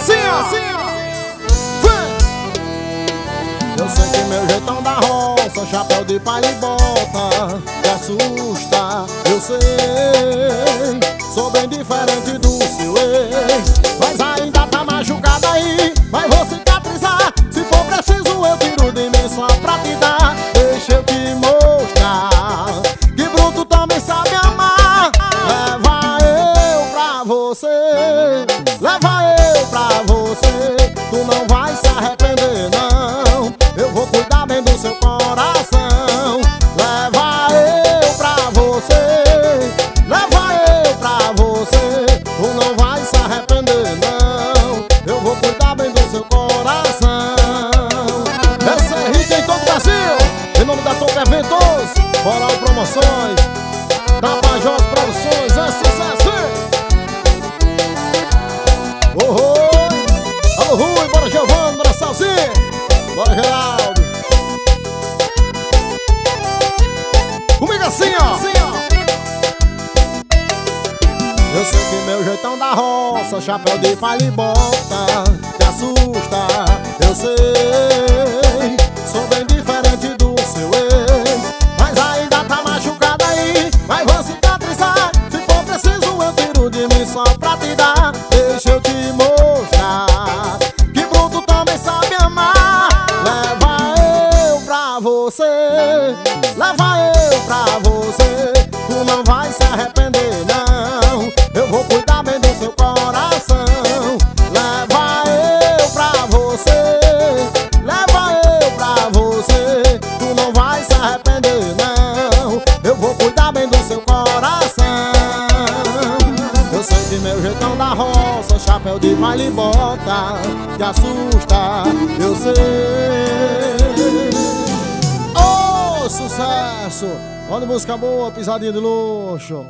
assim, ó. Assim, ó. Eu sei que meu jeitão da roça, chapéu de palha e bota, te assusta, eu sei. Sou bem diferente do seu ex, mas ainda tá machucado aí, mas vou cicatrizar. Se for preciso, eu tiro de mim só pra te dar. Deixa eu te mostrar que bruto também sabe amar. Leva eu pra você, leva eu pra você. Tu não vai se arrepender, não. Eu vou cuidar bem do seu coração. Leva eu pra você, leva eu pra você. Tu não vai se arrepender, não. Eu vou cuidar bem do seu coração. Essa é hit em todo o Brasil. Em nome da Top Eventos, Moral Promoções, Tapajós Alô, Rui, bora Giovanni, bora Salzinho, bora Geraldo. Comigo assim, ó. Assim, ó. Eu sei que meu jeitão da roça, chapéu de palha e bota, te assusta, eu você, leva eu pra você. Tu não vai se arrepender, não. Eu vou cuidar bem do seu coração. Leva eu pra você, leva eu pra você. Tu não vai se arrepender, não. Eu vou cuidar bem do seu coração. Eu sei que meu jeitão da roça, chapéu de malha e bota, te assusta, sucesso! Olha música boa, pisadinha de luxo.